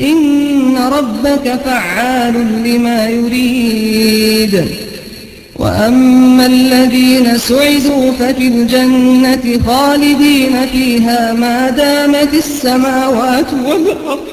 إن ربك فعال لما يريد. وأما الذين سعدوا ففي الجنة خالدين فيها ما دامت السماوات والأرض.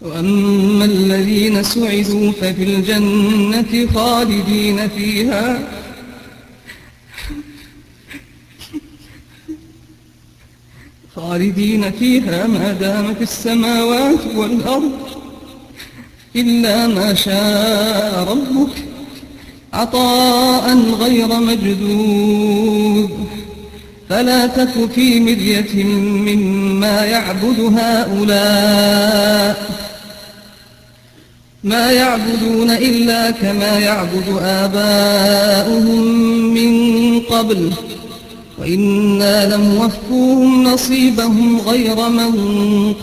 وأما الذين سعدوا ففي الجنة خالدين فيها. خالدين فيها ما دامت السماوات والأرض. إلا ما شاء ربك عطاء غير مجدود فلا تك في مرية مما يعبد هؤلاء ما يعبدون إلا كما يعبد آباؤهم من قبل وإنا لموفوهم نصيبهم غير منقوص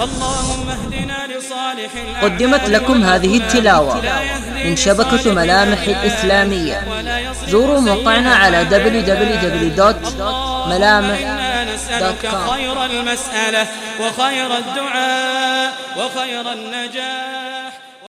اللهم اهدنا لصالح قدمت لكم هذه التلاوة من شبكة ملامح الإسلامية. زوروا موقعنا على www.ملامح.com خير المسألة وخير الدعاء وخير النجاة.